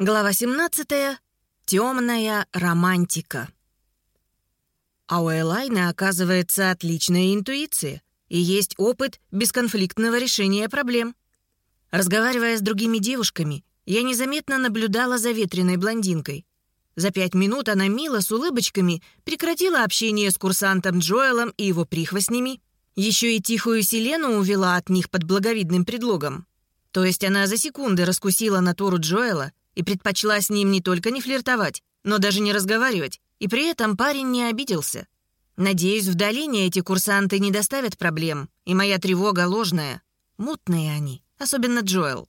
Глава 17. Темная романтика. А у Элайны, оказывается, отличная интуиция и есть опыт бесконфликтного решения проблем. Разговаривая с другими девушками, я незаметно наблюдала за ветреной блондинкой. За пять минут она мило с улыбочками прекратила общение с курсантом Джоэлом и его прихвостнями, еще и тихую Селену увела от них под благовидным предлогом. То есть она за секунды раскусила натуру Джоэла — и предпочла с ним не только не флиртовать, но даже не разговаривать, и при этом парень не обиделся. Надеюсь, в долине эти курсанты не доставят проблем, и моя тревога ложная. Мутные они, особенно Джоэл.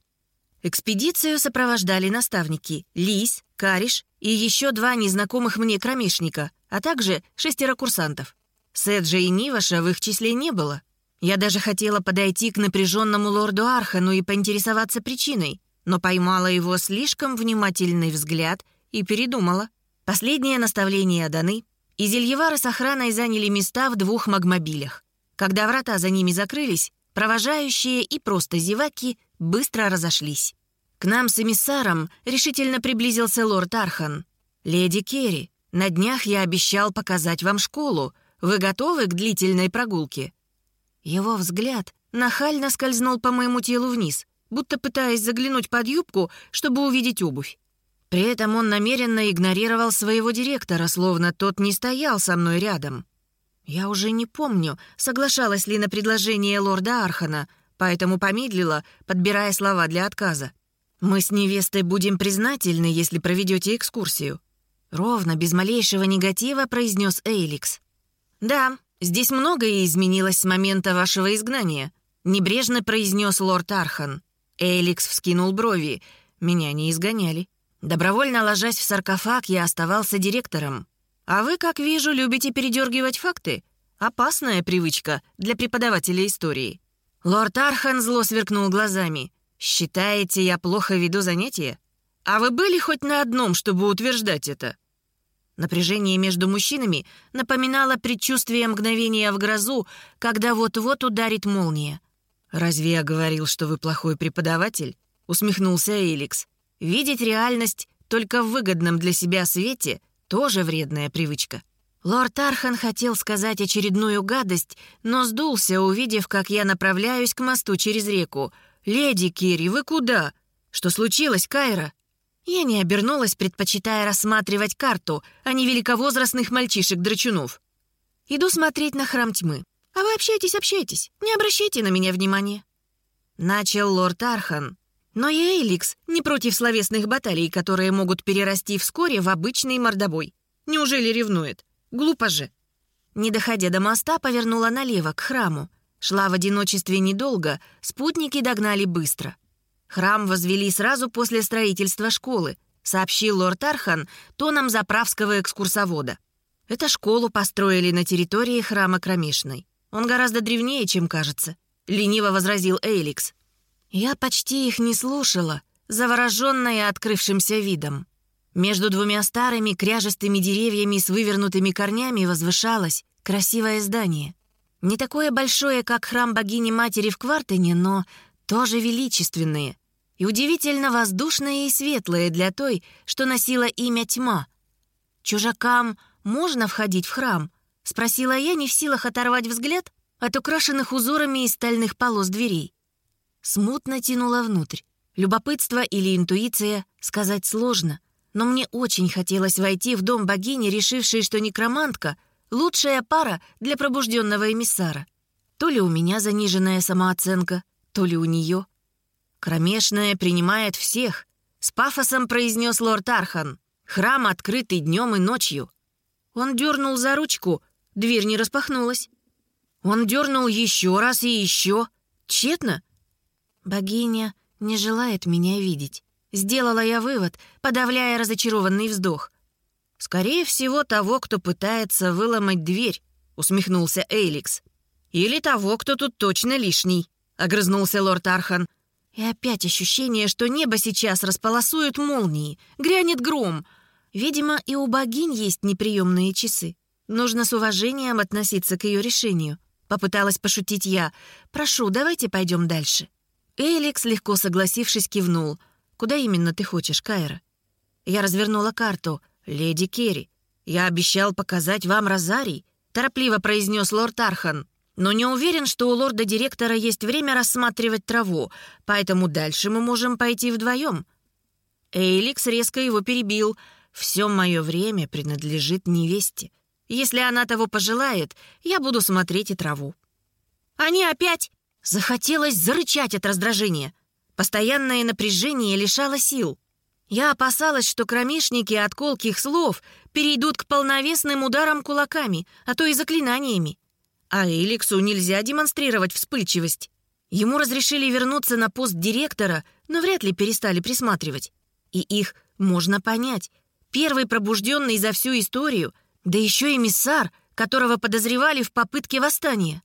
Экспедицию сопровождали наставники Лис, Кариш и еще два незнакомых мне кромешника, а также шестеро курсантов. Седжа и Ниваша в их числе не было. Я даже хотела подойти к напряженному лорду Архану и поинтересоваться причиной, но поймала его слишком внимательный взгляд и передумала. Последние наставления даны, и Зельевары с охраной заняли места в двух магмобилях. Когда врата за ними закрылись, провожающие и просто зеваки быстро разошлись. К нам с эмиссаром решительно приблизился лорд Архан. «Леди Керри, на днях я обещал показать вам школу. Вы готовы к длительной прогулке?» Его взгляд нахально скользнул по моему телу вниз — будто пытаясь заглянуть под юбку, чтобы увидеть обувь. При этом он намеренно игнорировал своего директора, словно тот не стоял со мной рядом. Я уже не помню, соглашалась ли на предложение лорда Архана, поэтому помедлила, подбирая слова для отказа. «Мы с невестой будем признательны, если проведете экскурсию». Ровно, без малейшего негатива, произнес Эйликс. «Да, здесь многое изменилось с момента вашего изгнания», небрежно произнес лорд Архан. Эликс вскинул брови. Меня не изгоняли. Добровольно ложась в саркофаг, я оставался директором. А вы, как вижу, любите передергивать факты. Опасная привычка для преподавателя истории. Лорд Архан зло сверкнул глазами. «Считаете, я плохо веду занятия? А вы были хоть на одном, чтобы утверждать это?» Напряжение между мужчинами напоминало предчувствие мгновения в грозу, когда вот-вот ударит молния. «Разве я говорил, что вы плохой преподаватель?» — усмехнулся Эликс. «Видеть реальность только в выгодном для себя свете — тоже вредная привычка». Лорд Архан хотел сказать очередную гадость, но сдулся, увидев, как я направляюсь к мосту через реку. «Леди Кири, вы куда? Что случилось, Кайра?» Я не обернулась, предпочитая рассматривать карту, а не великовозрастных мальчишек-драчунов. Иду смотреть на храм тьмы. А вы общайтесь, общайтесь, не обращайте на меня внимания». Начал лорд Архан. Но и Эйликс не против словесных баталий, которые могут перерасти вскоре в обычный мордобой. Неужели ревнует? Глупо же. Не доходя до моста, повернула налево, к храму. Шла в одиночестве недолго, спутники догнали быстро. Храм возвели сразу после строительства школы, сообщил лорд Архан тоном заправского экскурсовода. Это школу построили на территории храма Кромешной. Он гораздо древнее, чем кажется», — лениво возразил Эйликс. Я почти их не слушала, завороженная открывшимся видом. Между двумя старыми кряжестыми деревьями с вывернутыми корнями возвышалось красивое здание. Не такое большое, как храм богини-матери в Квартене, но тоже величественное. И удивительно воздушное и светлое для той, что носила имя Тьма. Чужакам можно входить в храм, — спросила я, не в силах оторвать взгляд от украшенных узорами из стальных полос дверей. Смутно тянула внутрь. Любопытство или интуиция сказать сложно, но мне очень хотелось войти в дом богини, решившей, что некромантка — лучшая пара для пробужденного эмиссара. То ли у меня заниженная самооценка, то ли у нее. «Кромешная принимает всех», — с пафосом произнес лорд Архан. «Храм открытый днем и ночью». Он дернул за ручку — Дверь не распахнулась. Он дернул еще раз и еще. Тщетно. Богиня не желает меня видеть. Сделала я вывод, подавляя разочарованный вздох. «Скорее всего, того, кто пытается выломать дверь», — усмехнулся Эйликс. «Или того, кто тут точно лишний», — огрызнулся лорд Архан. И опять ощущение, что небо сейчас располосует молнии, грянет гром. Видимо, и у богинь есть неприемные часы. Нужно с уважением относиться к ее решению. Попыталась пошутить я. «Прошу, давайте пойдем дальше». Эликс, легко согласившись, кивнул. «Куда именно ты хочешь, Кайра?» Я развернула карту. «Леди Керри, я обещал показать вам розарий», — торопливо произнес лорд Архан. «Но не уверен, что у лорда-директора есть время рассматривать траву, поэтому дальше мы можем пойти вдвоем». Эйликс резко его перебил. «Все мое время принадлежит невесте. Если она того пожелает, я буду смотреть и траву». «Они опять!» Захотелось зарычать от раздражения. Постоянное напряжение лишало сил. Я опасалась, что кромешники от колких слов перейдут к полновесным ударам кулаками, а то и заклинаниями. А Эликсу нельзя демонстрировать вспыльчивость. Ему разрешили вернуться на пост директора, но вряд ли перестали присматривать. И их можно понять. Первый пробужденный за всю историю, да еще и миссар, которого подозревали в попытке восстания.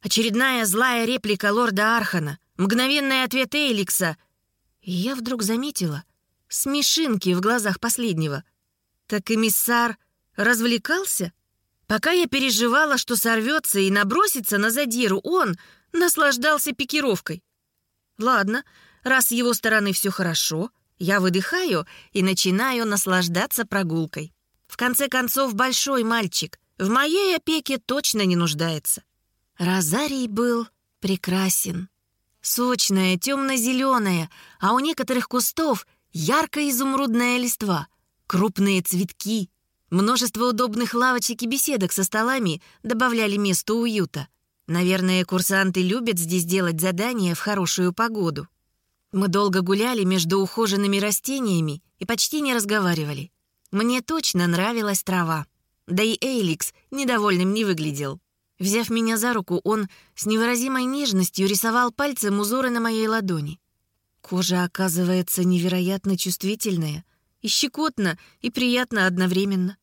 Очередная злая реплика лорда Архана, мгновенный ответ Эликса. И я вдруг заметила смешинки в глазах последнего. Так эмиссар развлекался? Пока я переживала, что сорвется и набросится на задиру, он наслаждался пикировкой. Ладно, раз с его стороны все хорошо, я выдыхаю и начинаю наслаждаться прогулкой. В конце концов, большой мальчик в моей опеке точно не нуждается. Розарий был прекрасен. Сочная, темно-зеленая, а у некоторых кустов ярко-изумрудная листва, крупные цветки. Множество удобных лавочек и беседок со столами добавляли месту уюта. Наверное, курсанты любят здесь делать задания в хорошую погоду. Мы долго гуляли между ухоженными растениями и почти не разговаривали. Мне точно нравилась трава. Да и Эйликс недовольным не выглядел. Взяв меня за руку, он с невыразимой нежностью рисовал пальцем узоры на моей ладони. Кожа оказывается невероятно чувствительная, и щекотно, и приятно одновременно.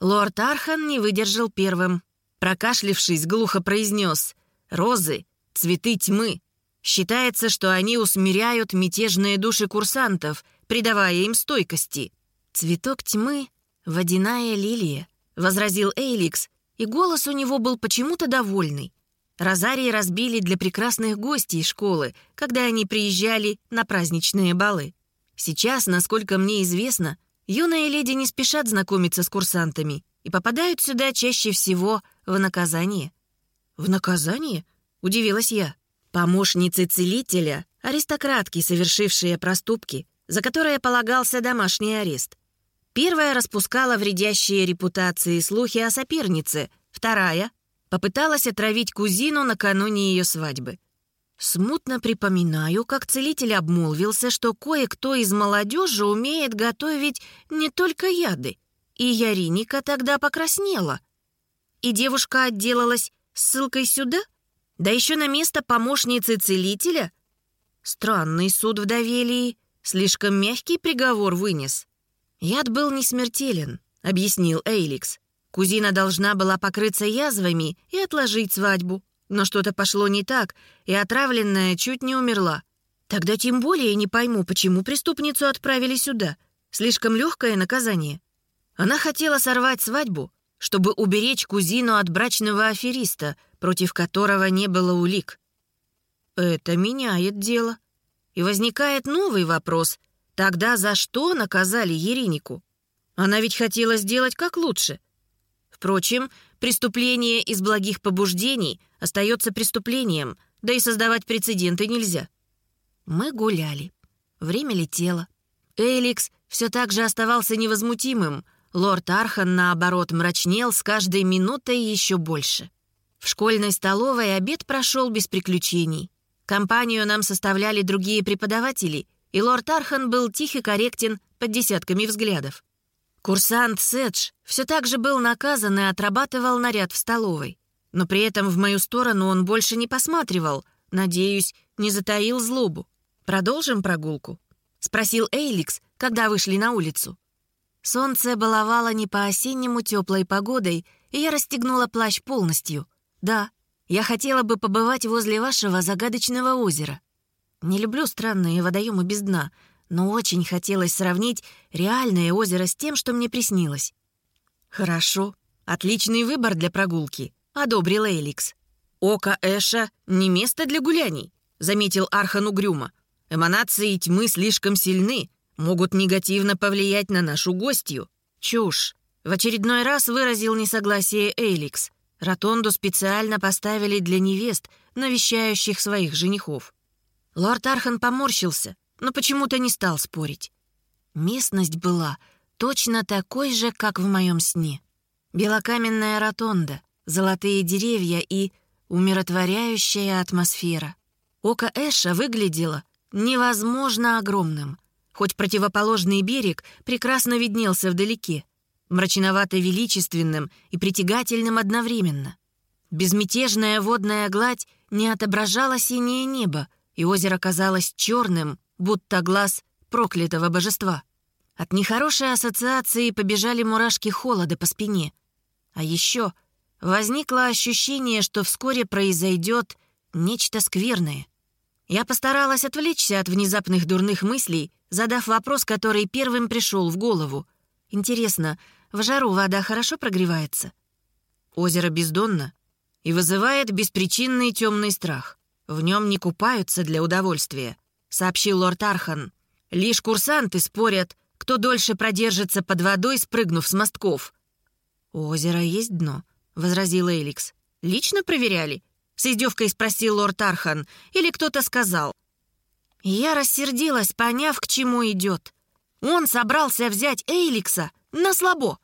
Лорд Архан не выдержал первым. Прокашлившись, глухо произнес «Розы — цветы тьмы. Считается, что они усмиряют мятежные души курсантов, придавая им стойкости. Цветок тьмы — водяная лилия», — возразил Эйликс, и голос у него был почему-то довольный. Розарии разбили для прекрасных гостей школы, когда они приезжали на праздничные балы. Сейчас, насколько мне известно, юные леди не спешат знакомиться с курсантами и попадают сюда чаще всего в наказание. «В наказание?» — удивилась я. Помощницы целителя, аристократки, совершившие проступки, за которые полагался домашний арест. Первая распускала вредящие репутации слухи о сопернице, вторая попыталась отравить кузину накануне ее свадьбы. Смутно припоминаю, как целитель обмолвился, что кое-кто из молодежи умеет готовить не только яды. И Яриника тогда покраснела. И девушка отделалась ссылкой сюда? Да еще на место помощницы целителя? Странный суд в Давелии. Слишком мягкий приговор вынес. «Яд был не смертелен», — объяснил Эйликс. «Кузина должна была покрыться язвами и отложить свадьбу. Но что-то пошло не так, и отравленная чуть не умерла. Тогда тем более не пойму, почему преступницу отправили сюда. Слишком легкое наказание. Она хотела сорвать свадьбу, чтобы уберечь кузину от брачного афериста, против которого не было улик. Это меняет дело. И возникает новый вопрос. Тогда за что наказали Еринику? Она ведь хотела сделать как лучше. Впрочем, преступление из благих побуждений остается преступлением, да и создавать прецеденты нельзя. Мы гуляли. Время летело. Эликс все так же оставался невозмутимым. Лорд Архан, наоборот, мрачнел с каждой минутой еще больше. В школьной столовой обед прошел без приключений. Компанию нам составляли другие преподаватели, и лорд Архан был тих и корректен под десятками взглядов. Курсант Седж все так же был наказан и отрабатывал наряд в столовой. Но при этом в мою сторону он больше не посматривал, надеюсь, не затаил злобу. «Продолжим прогулку?» — спросил Эйликс, когда вышли на улицу. Солнце баловало не по-осеннему теплой погодой, и я расстегнула плащ полностью. Да, я хотела бы побывать возле вашего загадочного озера. Не люблю странные водоемы без дна, но очень хотелось сравнить реальное озеро с тем, что мне приснилось. «Хорошо. Отличный выбор для прогулки», — одобрил Эликс. «Око Эша — не место для гуляний», — заметил Архан угрюмо. «Эманации тьмы слишком сильны. могут негативно повлиять на нашу гостью. Чушь. В очередной раз выразил несогласие Эйликс. Ротонду специально поставили для невест, навещающих своих женихов. Лорд Архан поморщился, но почему-то не стал спорить. Местность была точно такой же, как в моем сне. Белокаменная ротонда, золотые деревья и умиротворяющая атмосфера. Око Эша выглядело невозможно огромным, хоть противоположный берег прекрасно виднелся вдалеке, мрачновато-величественным и притягательным одновременно. Безмятежная водная гладь не отображала синее небо, и озеро казалось черным, будто глаз проклятого божества. От нехорошей ассоциации побежали мурашки холода по спине. А еще возникло ощущение, что вскоре произойдет нечто скверное. Я постаралась отвлечься от внезапных дурных мыслей, задав вопрос, который первым пришел в голову. Интересно, в жару вода хорошо прогревается? Озеро бездонно и вызывает беспричинный темный страх. В нем не купаются для удовольствия, сообщил лорд Архан. Лишь курсанты спорят, кто дольше продержится под водой, спрыгнув с мостков. «У озера есть дно», — возразил Эликс. «Лично проверяли?» — с издевкой спросил лорд Архан. «Или кто-то сказал?» Я рассердилась, поняв, к чему идет. Он собрался взять Эйликса на слабо.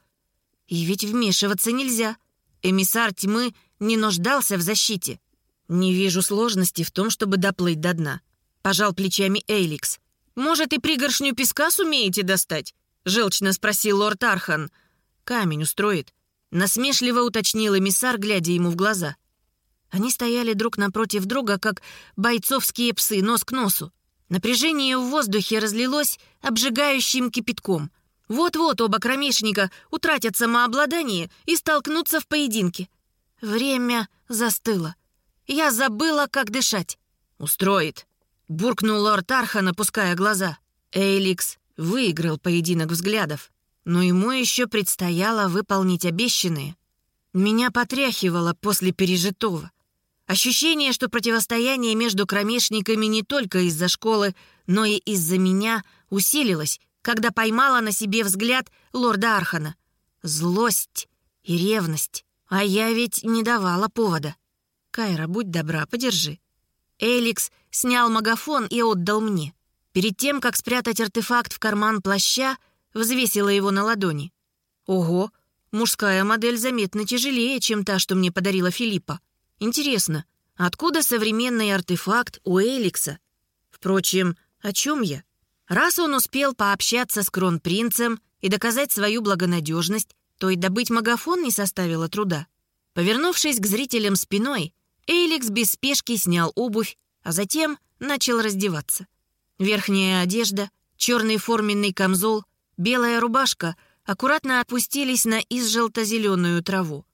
И ведь вмешиваться нельзя. Эмиссар тьмы не нуждался в защите. Не вижу сложности в том, чтобы доплыть до дна. Пожал плечами Эйликс. «Может, и пригоршню песка сумеете достать?» Желчно спросил лорд Архан. «Камень устроит». Насмешливо уточнил эмиссар, глядя ему в глаза. Они стояли друг напротив друга, как бойцовские псы, нос к носу. Напряжение в воздухе разлилось обжигающим кипятком. Вот-вот оба кромешника утратят самообладание и столкнутся в поединке. Время застыло. Я забыла, как дышать. «Устроит», — буркнул лорд Архан, опуская глаза. Эйликс выиграл поединок взглядов, но ему еще предстояло выполнить обещанные. Меня потряхивало после пережитого. Ощущение, что противостояние между кромешниками не только из-за школы, но и из-за меня усилилось, когда поймала на себе взгляд лорда Архана. Злость и ревность. А я ведь не давала повода. «Кайра, будь добра, подержи». Эликс снял магафон и отдал мне. Перед тем, как спрятать артефакт в карман плаща, взвесила его на ладони. «Ого, мужская модель заметно тяжелее, чем та, что мне подарила Филиппа. Интересно, откуда современный артефакт у Эликса? Впрочем, о чем я? Раз он успел пообщаться с кронпринцем и доказать свою благонадежность, то и добыть магафон не составило труда. Повернувшись к зрителям спиной, Эликс без спешки снял обувь, а затем начал раздеваться. Верхняя одежда, черный форменный камзол, белая рубашка аккуратно опустились на изжелто-зеленую траву.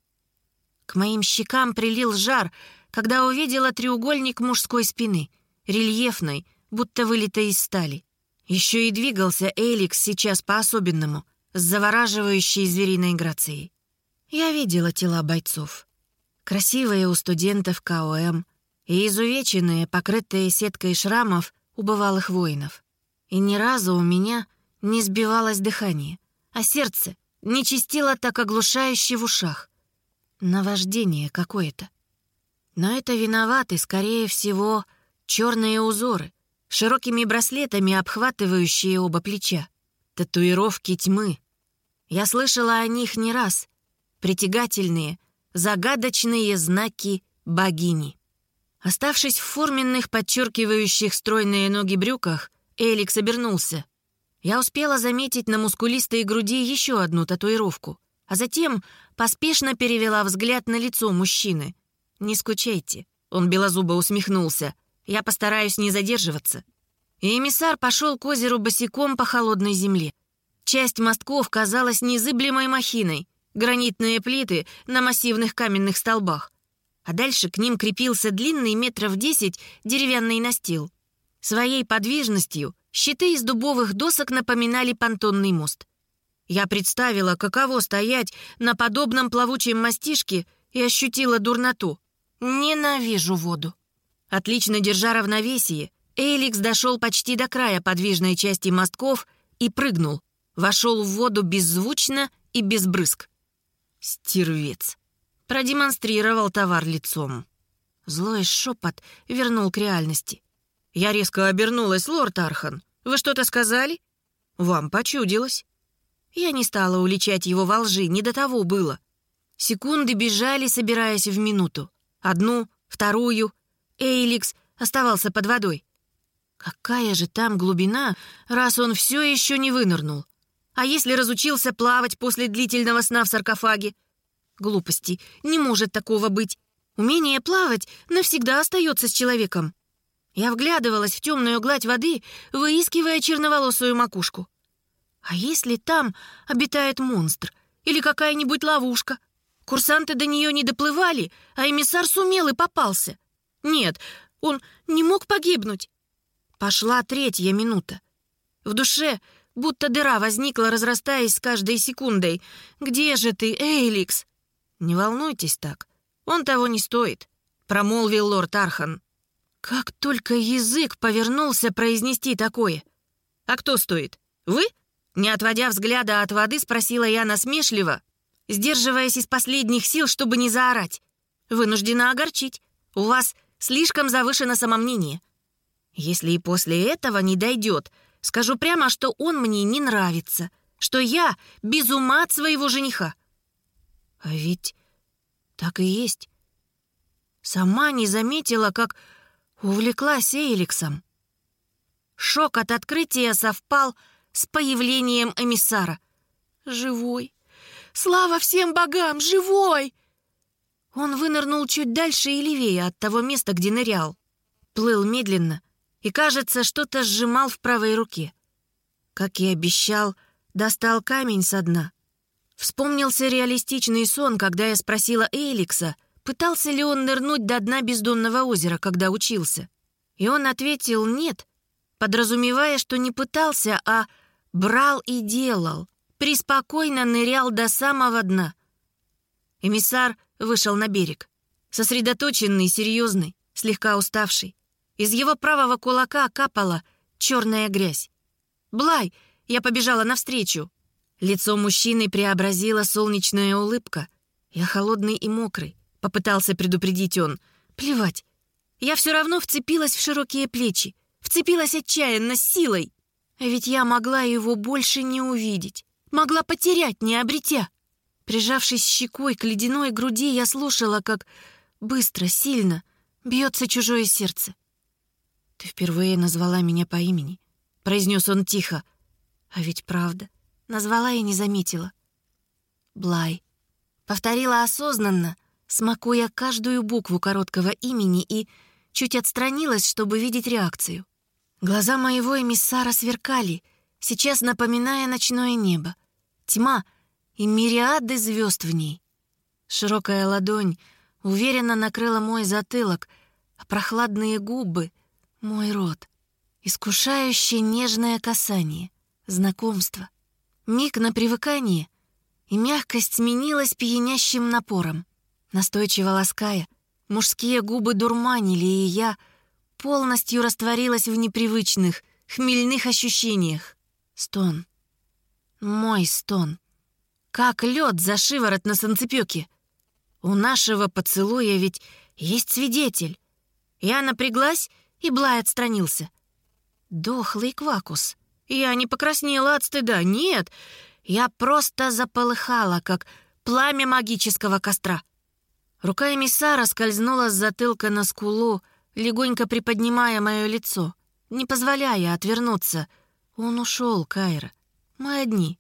К моим щекам прилил жар, когда увидела треугольник мужской спины, рельефной, будто вылитой из стали. Еще и двигался Эликс сейчас по-особенному, с завораживающей звериной грацией. Я видела тела бойцов. Красивые у студентов КОМ и изувеченные, покрытые сеткой шрамов у бывалых воинов. И ни разу у меня не сбивалось дыхание, а сердце не чистило так оглушающе в ушах. Наваждение какое-то. Но это виноваты, скорее всего, черные узоры, широкими браслетами обхватывающие оба плеча. Татуировки тьмы. Я слышала о них не раз. Притягательные, загадочные знаки богини. Оставшись в форменных, подчеркивающих стройные ноги брюках, Эликс обернулся. Я успела заметить на мускулистой груди еще одну татуировку — а затем поспешно перевела взгляд на лицо мужчины. «Не скучайте», — он белозубо усмехнулся. «Я постараюсь не задерживаться». И эмиссар пошел к озеру босиком по холодной земле. Часть мостков казалась незыблемой махиной, гранитные плиты на массивных каменных столбах. А дальше к ним крепился длинный метров десять деревянный настил. Своей подвижностью щиты из дубовых досок напоминали понтонный мост. Я представила, каково стоять на подобном плавучем мастишке и ощутила дурноту. Ненавижу воду. Отлично держа равновесие, Эликс дошел почти до края подвижной части мостков, и прыгнул. Вошел в воду беззвучно и без брызг. Стервец. Продемонстрировал товар лицом. Злой шепот вернул к реальности. Я резко обернулась, лорд Архан. «Вы что-то сказали?» «Вам почудилось». Я не стала уличать его во лжи, не до того было. Секунды бежали, собираясь в минуту. Одну, вторую. Эйликс оставался под водой. Какая же там глубина, раз он все еще не вынырнул? А если разучился плавать после длительного сна в саркофаге? Глупости, не может такого быть. Умение плавать навсегда остается с человеком. Я вглядывалась в темную гладь воды, выискивая черноволосую макушку. А если там обитает монстр или какая-нибудь ловушка? Курсанты до нее не доплывали, а эмиссар сумел и попался. Нет, он не мог погибнуть. Пошла третья минута. В душе будто дыра возникла, разрастаясь с каждой секундой. «Где же ты, Эйликс?» «Не волнуйтесь так. Он того не стоит», — промолвил лорд Архан. Как только язык повернулся произнести такое. «А кто стоит? Вы?» Не отводя взгляда от воды, спросила я насмешливо, сдерживаясь из последних сил, чтобы не заорать. «Вынуждена огорчить. У вас слишком завышено самомнение. Если и после этого не дойдет, скажу прямо, что он мне не нравится, что я без ума от своего жениха». А ведь так и есть. Сама не заметила, как увлеклась Эйликсом. Шок от открытия совпал с появлением эмиссара. «Живой! Слава всем богам! Живой!» Он вынырнул чуть дальше и левее от того места, где нырял. Плыл медленно и, кажется, что-то сжимал в правой руке. Как и обещал, достал камень со дна. Вспомнился реалистичный сон, когда я спросила Эликса, пытался ли он нырнуть до дна бездонного озера, когда учился. И он ответил «нет», подразумевая, что не пытался, а брал и делал, приспокойно нырял до самого дна. Эмиссар вышел на берег. Сосредоточенный, серьезный, слегка уставший. Из его правого кулака капала черная грязь. «Блай!» Я побежала навстречу. Лицо мужчины преобразила солнечная улыбка. Я холодный и мокрый. Попытался предупредить он. Плевать. Я все равно вцепилась в широкие плечи. Вцепилась отчаянно, силой. А ведь я могла его больше не увидеть. Могла потерять, не обретя. Прижавшись щекой к ледяной груди, я слушала, как быстро, сильно бьется чужое сердце. «Ты впервые назвала меня по имени», — произнес он тихо. «А ведь правда, назвала и не заметила». «Блай», — повторила осознанно, смакуя каждую букву короткого имени и чуть отстранилась, чтобы видеть реакцию. Глаза моего эмиссара сверкали, сейчас напоминая ночное небо. Тьма — и мириады звезд в ней. Широкая ладонь уверенно накрыла мой затылок, а прохладные губы — мой рот. Искушающее нежное касание, знакомство. Миг на привыкание, и мягкость сменилась пьянящим напором. Настойчиво лаская, мужские губы дурманили, и я полностью растворилась в непривычных, хмельных ощущениях. Стон. Мой стон как лед за шиворот на санцепёке. У нашего поцелуя ведь есть свидетель. Я напряглась, и Блай отстранился. Дохлый квакус. Я не покраснела от стыда, нет. Я просто заполыхала, как пламя магического костра. Рука эмиссара скользнула с затылка на скулу, легонько приподнимая мое лицо, не позволяя отвернуться. Он ушел, Кайра. Мы одни.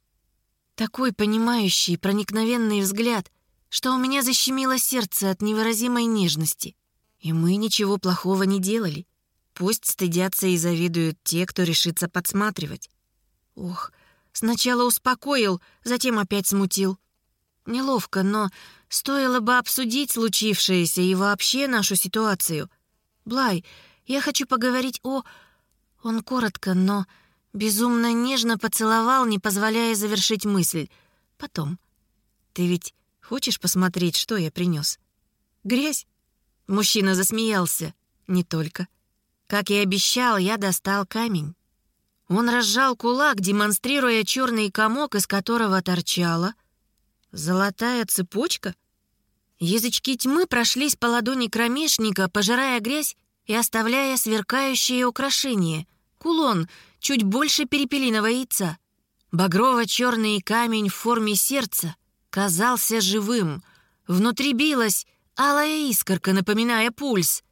Такой понимающий, проникновенный взгляд, что у меня защемило сердце от невыразимой нежности. И мы ничего плохого не делали. Пусть стыдятся и завидуют те, кто решится подсматривать. Ох, сначала успокоил, затем опять смутил. Неловко, но стоило бы обсудить случившееся и вообще нашу ситуацию. Блай, я хочу поговорить о... Он коротко, но Безумно нежно поцеловал, не позволяя завершить мысль. Потом. «Ты ведь хочешь посмотреть, что я принес? «Грязь?» Мужчина засмеялся. «Не только. Как и обещал, я достал камень». Он разжал кулак, демонстрируя черный комок, из которого торчала золотая цепочка. Язычки тьмы прошлись по ладони кромешника, пожирая грязь и оставляя сверкающие украшения. Кулон, чуть больше перепелиного яйца. Багрово-черный камень в форме сердца казался живым. Внутри билась алая искорка, напоминая пульс.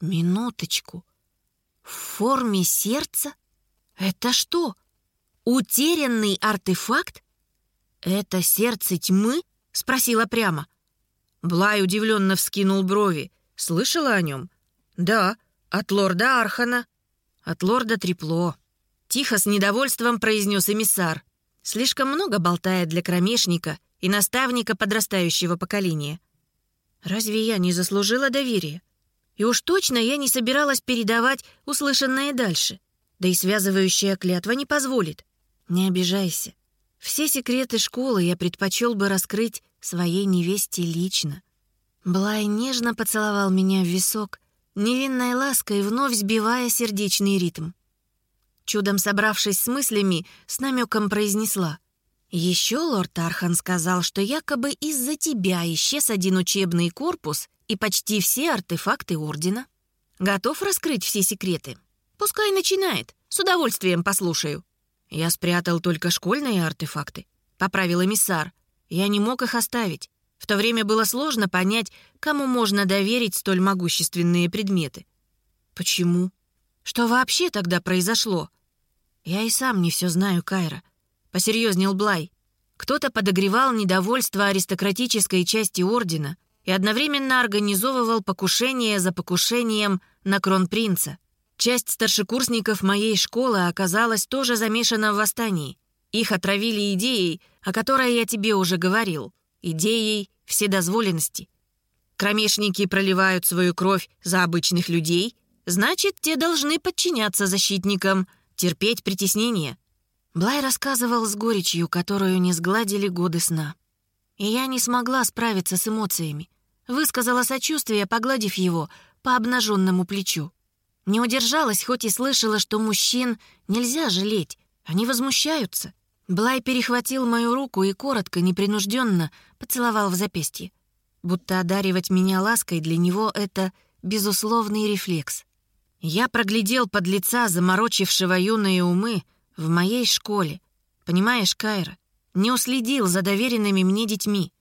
Минуточку. В форме сердца? Это что? Утерянный артефакт? Это сердце тьмы? Спросила прямо. Блай удивленно вскинул брови. Слышала о нем? Да, от лорда Архана. От лорда Трепло. Тихо, с недовольством произнес эмиссар. Слишком много болтает для кромешника и наставника подрастающего поколения. Разве я не заслужила доверия? И уж точно я не собиралась передавать услышанное дальше. Да и связывающая клятва не позволит. Не обижайся. Все секреты школы я предпочел бы раскрыть своей невесте лично. Блай нежно поцеловал меня в висок, невинной лаской вновь сбивая сердечный ритм. Чудом собравшись с мыслями, с намеком произнесла. «Еще лорд Архан сказал, что якобы из-за тебя исчез один учебный корпус и почти все артефакты Ордена. Готов раскрыть все секреты? Пускай начинает, с удовольствием послушаю». «Я спрятал только школьные артефакты», — поправил эмиссар. «Я не мог их оставить. В то время было сложно понять, кому можно доверить столь могущественные предметы». «Почему? Что вообще тогда произошло?» «Я и сам не все знаю, Кайра», — посерьезнел Блай. «Кто-то подогревал недовольство аристократической части Ордена, и одновременно организовывал покушение за покушением на кронпринца. Часть старшекурсников моей школы оказалась тоже замешана в восстании. Их отравили идеей, о которой я тебе уже говорил, идеей вседозволенности. Кромешники проливают свою кровь за обычных людей, значит, те должны подчиняться защитникам, терпеть притеснение. Блай рассказывал с горечью, которую не сгладили годы сна. И я не смогла справиться с эмоциями. Высказала сочувствие, погладив его по обнаженному плечу. Не удержалась, хоть и слышала, что мужчин нельзя жалеть. Они возмущаются. Блай перехватил мою руку и коротко, непринужденно поцеловал в запястье. Будто одаривать меня лаской для него — это безусловный рефлекс. Я проглядел под лица заморочившего юные умы в моей школе. Понимаешь, Кайра? не уследил за доверенными мне детьми.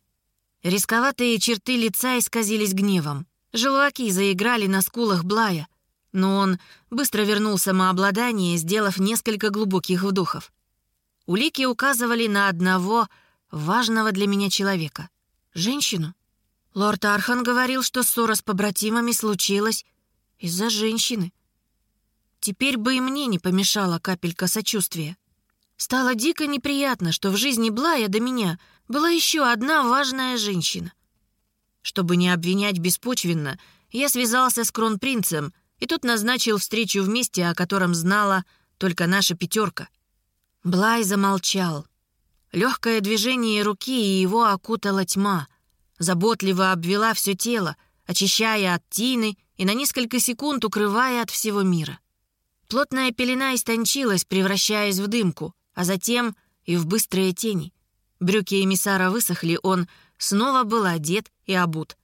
Рисковатые черты лица исказились гневом. Желваки заиграли на скулах Блая, но он быстро вернул самообладание, сделав несколько глубоких вдохов. Улики указывали на одного важного для меня человека — женщину. Лорд Архан говорил, что ссора с побратимами случилась из-за женщины. Теперь бы и мне не помешала капелька сочувствия. Стало дико неприятно, что в жизни Блая до меня была еще одна важная женщина. Чтобы не обвинять беспочвенно, я связался с кронпринцем, и тот назначил встречу в месте, о котором знала только наша пятерка. Блай замолчал. Легкое движение руки и его окутала тьма. Заботливо обвела все тело, очищая от тины и на несколько секунд укрывая от всего мира. Плотная пелена истончилась, превращаясь в дымку а затем и в быстрые тени. Брюки эмиссара высохли, он снова был одет и обут.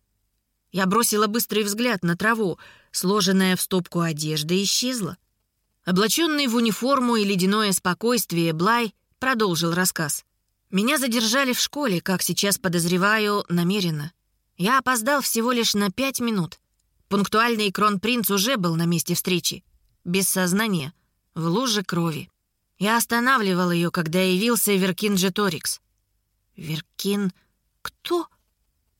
Я бросила быстрый взгляд на траву, сложенная в стопку одежда исчезла. Облаченный в униформу и ледяное спокойствие, Блай продолжил рассказ. «Меня задержали в школе, как сейчас подозреваю, намеренно. Я опоздал всего лишь на пять минут. Пунктуальный кронпринц уже был на месте встречи. Без сознания, в луже крови. Я останавливал ее, когда явился Веркин Джеторикс. Веркин... кто?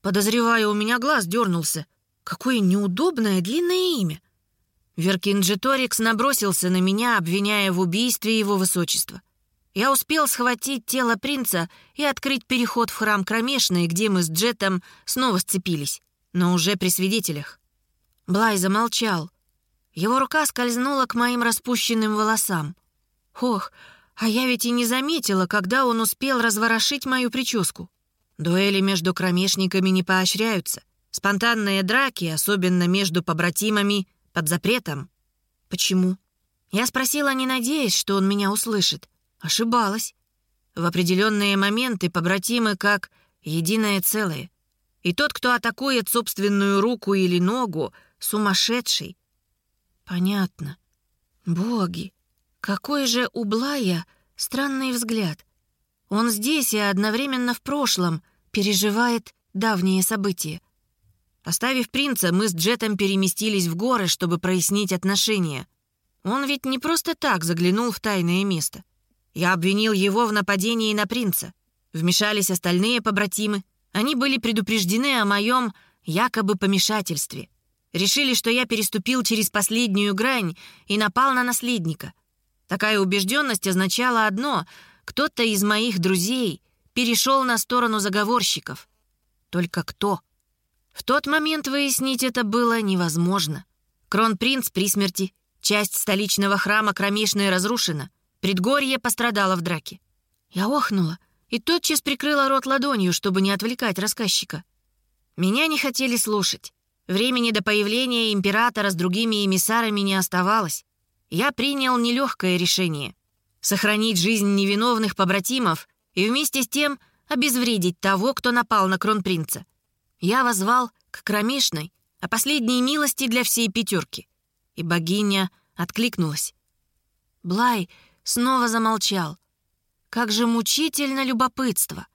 Подозреваю, у меня глаз дернулся. Какое неудобное длинное имя. Веркин Джеторикс набросился на меня, обвиняя в убийстве его высочества. Я успел схватить тело принца и открыть переход в храм Кромешный, где мы с Джетом снова сцепились, но уже при свидетелях. Блай замолчал. Его рука скользнула к моим распущенным волосам. Ох, а я ведь и не заметила, когда он успел разворошить мою прическу. Дуэли между кромешниками не поощряются. Спонтанные драки, особенно между побратимами, под запретом. Почему? Я спросила, не надеясь, что он меня услышит. Ошибалась. В определенные моменты побратимы как единое целое. И тот, кто атакует собственную руку или ногу, сумасшедший. Понятно. Боги, какой же у Блая странный взгляд. Он здесь и одновременно в прошлом переживает давние события. Оставив принца, мы с Джетом переместились в горы, чтобы прояснить отношения. Он ведь не просто так заглянул в тайное место. Я обвинил его в нападении на принца. Вмешались остальные побратимы. Они были предупреждены о моем якобы помешательстве. Решили, что я переступил через последнюю грань и напал на наследника. Такая убежденность означала одно — кто-то из моих друзей перешел на сторону заговорщиков. Только кто? В тот момент выяснить это было невозможно. Кронпринц при смерти, часть столичного храма кромешной разрушена, предгорье пострадало в драке. Я охнула и тотчас прикрыла рот ладонью, чтобы не отвлекать рассказчика. Меня не хотели слушать. Времени до появления императора с другими эмиссарами не оставалось. Я принял нелегкое решение — сохранить жизнь невиновных побратимов и вместе с тем обезвредить того, кто напал на кронпринца. Я возвал к кромешной, о последней милости для всей пятерки. И богиня откликнулась. Блай снова замолчал. Как же мучительно любопытство.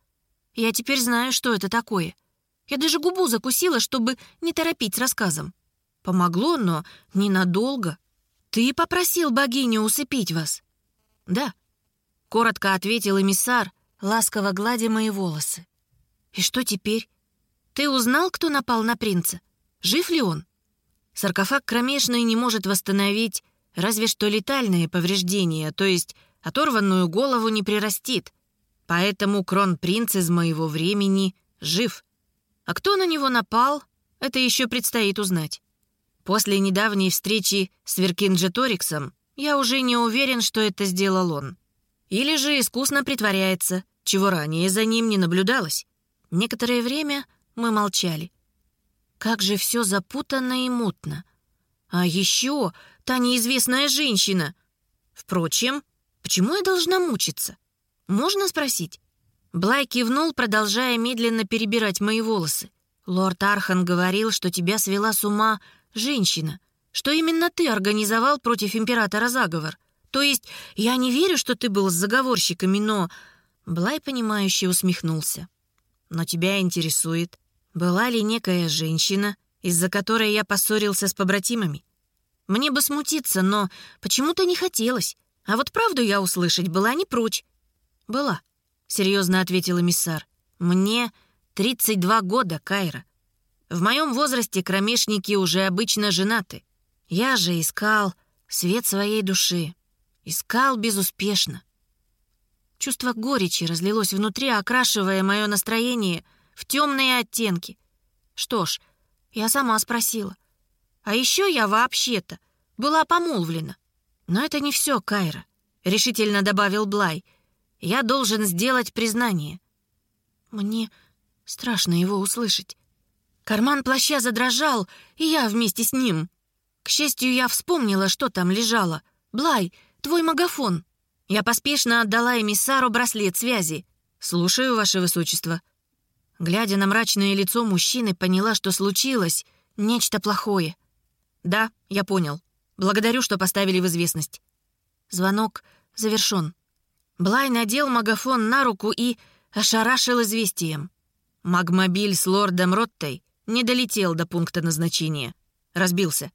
Я теперь знаю, что это такое. Я даже губу закусила, чтобы не торопить рассказом. Помогло, но ненадолго. Ты попросил богиню усыпить вас? Да. Коротко ответил эмиссар, ласково гладя мои волосы. И что теперь? Ты узнал, кто напал на принца? Жив ли он? Саркофаг кромешный не может восстановить разве что летальные повреждения, то есть оторванную голову не прирастит. Поэтому кронпринц из моего времени жив. А кто на него напал, это еще предстоит узнать. После недавней встречи с Веркинджеториксом я уже не уверен, что это сделал он. Или же искусно притворяется, чего ранее за ним не наблюдалось. Некоторое время мы молчали. Как же все запутанно и мутно. А еще та неизвестная женщина. Впрочем, почему я должна мучиться? Можно спросить? Блай кивнул, продолжая медленно перебирать мои волосы. Лорд Архан говорил, что тебя свела с ума женщина, что именно ты организовал против императора заговор. То есть я не верю, что ты был с заговорщиками, но...» Блай, понимающе усмехнулся. «Но тебя интересует, была ли некая женщина, из-за которой я поссорился с побратимами? Мне бы смутиться, но почему-то не хотелось. А вот правду я услышать была не прочь. «Была», — серьезно ответил эмиссар. «Мне 32 года, Кайра. В моем возрасте кромешники уже обычно женаты. Я же искал свет своей души. Искал безуспешно. Чувство горечи разлилось внутри, окрашивая мое настроение — в темные оттенки. Что ж, я сама спросила. А еще я вообще-то была помолвлена. Но это не все, Кайра, решительно добавил Блай. Я должен сделать признание. Мне страшно его услышать. Карман плаща задрожал, и я вместе с ним. К счастью, я вспомнила, что там лежало. «Блай, твой магафон». Я поспешно отдала эмиссару браслет связи. «Слушаю, ваше высочество». Глядя на мрачное лицо мужчины, поняла, что случилось нечто плохое. «Да, я понял. Благодарю, что поставили в известность». Звонок завершен. Блай надел магафон на руку и ошарашил известием. Магмобиль с лордом Роттой не долетел до пункта назначения. Разбился.